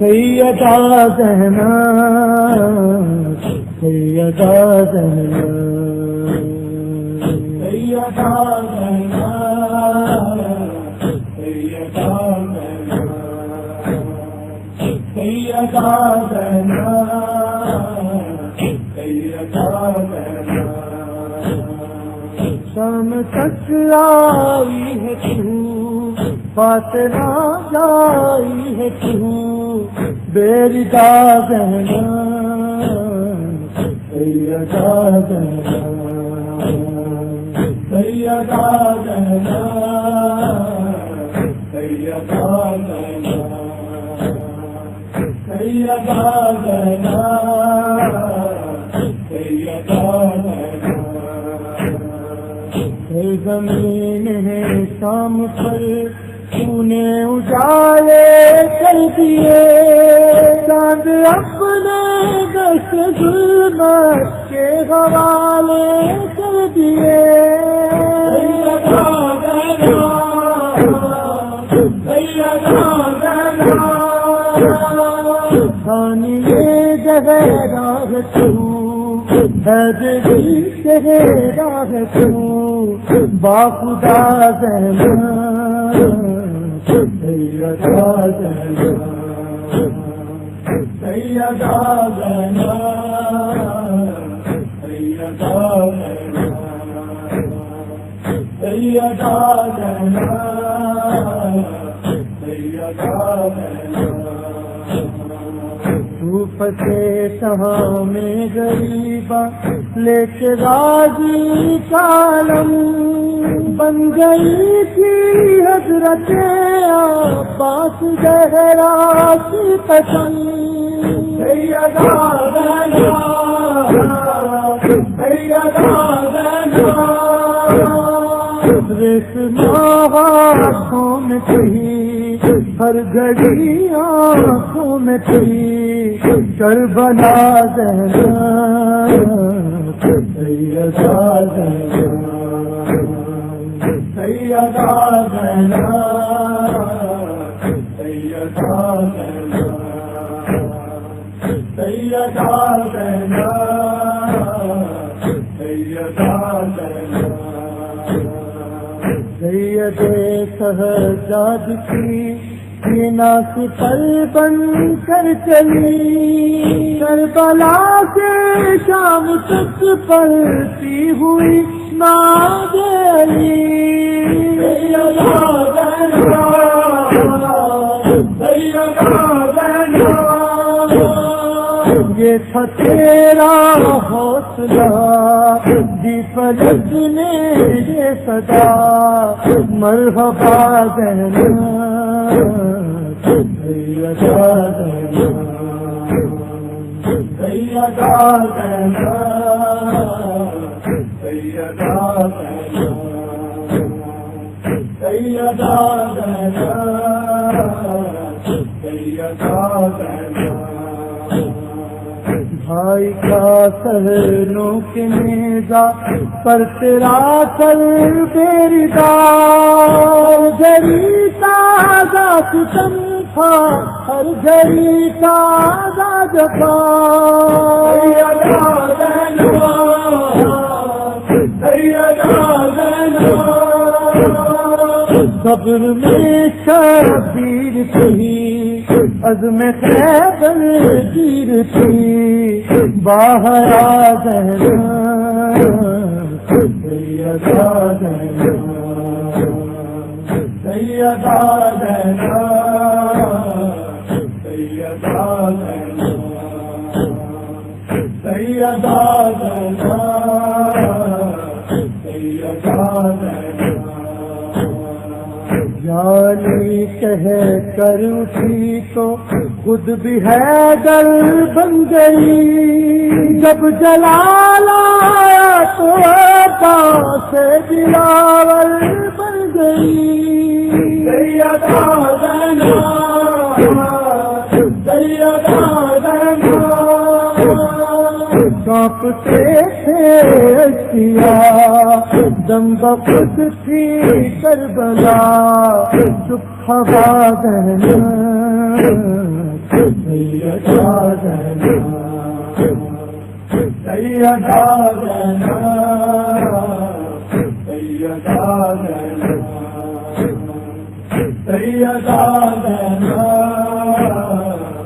سیدا کہنا سیدا کہنا سیدا سہنا سیدا زينب سيدة زينب سيدة زينب شام تک آئی ہے تو، بات نہ جائی ہے تو، بیری دادنا سیدا دنا سیدا دنا زمین ہے شام پر تو نے اجالے کر دیے۔ چاند اپنے دس ظلمت کے حوالے کر دیے۔ خانی جگہ راہ تو راہ تو باخدا دھوپ سے سہاں میں غریبا لے کے راضی کالم بن گئی تھی حضرت پاس گہرا کی پسند آنکھوں میں تھی۔ ہر گھڑی آنکھوں میں تھی کر بنا دینا سیدا سیدا دینا سیدا سیدا دینا سیدا دینا سید سہجاد کی سینا سے پل بن کر چلی۔ کربلا سے شام تک پلتی ہوئی ناگلی یہ تھا تیرا حوصلہ۔ جی دی دیپلک نے یہ صدا۔ مرحبا دینا سیدا سیدا دینا سیدا سیدا دینا سیدا دینا بھائی کا سہنوں کے نیزا پر تیرا کل میری دار گھری تازہ ستم تھا، ہر گھری تازہ جفا۔ صبر میں شبیر تھی عزم خیبر گیر تھی، باہر آ گہنا سیدا گہنا سیدا دینا سیدا دینا سیدا دینا سیدا دینا جانی کہہ کر اٹھی تو خود بھی ہے دل بن گئی۔ جب جلال آیا تو پاس بلاول بن گئی۔ سیدا دینا سیدا دینا کانپتے تھے کیا، دم بخود تھی کربلا دکھ ہوا دہنا سیدا دہنا سیدا دہنا سیدا دہنا سیدا دہنا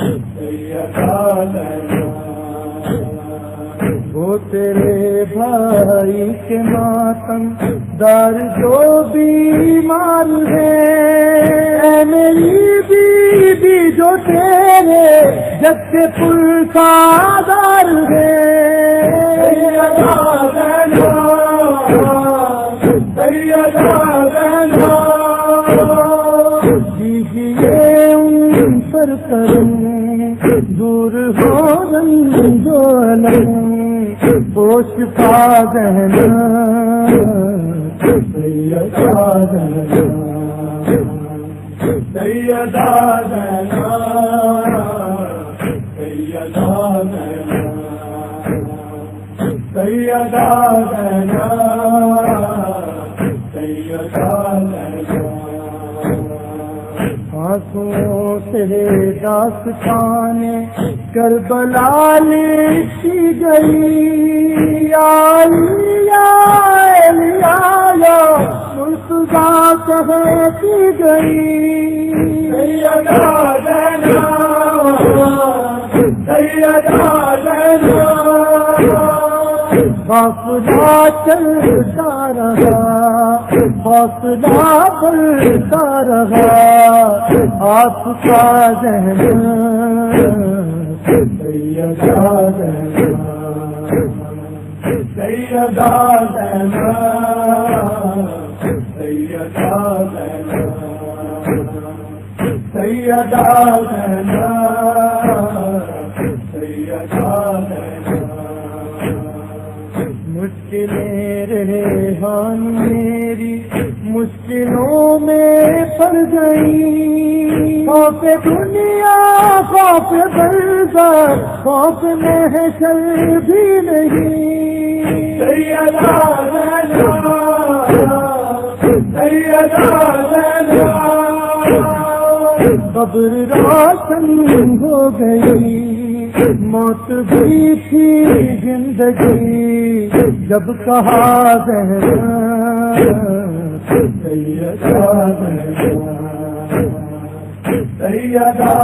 سیدا دہنا تیرے بھائی کے ماتم دار جو بیمار ہے۔ اے میری بیوی جو تیرے جگ کے پل کا دار ہے دیجیے ان پر کرم، دور ہو رنگ جو پوش پا دہنا سیدا دہنا سیدا دہنا سیدا دہنا آنسوں سے داستان کربلا لکھی گئی۔ آلیا مرتضا کہتی گئی؟ سیدا دینا سیدا دینا فاصلہ چلتا رہا فاصلہ بڑھتا رہا آپ کا ذہن سیدا سیدا سیدا سیدا سیدا مشکلیں رہے ہان میری مشکلوں میں پڑ گئی خوف دنیا خوف بلزا خوف محشر بھی نہیں۔ قبر روشن ہو گئی۔ موت بھی تھی زندگی۔ جب کہا دہنا سیدا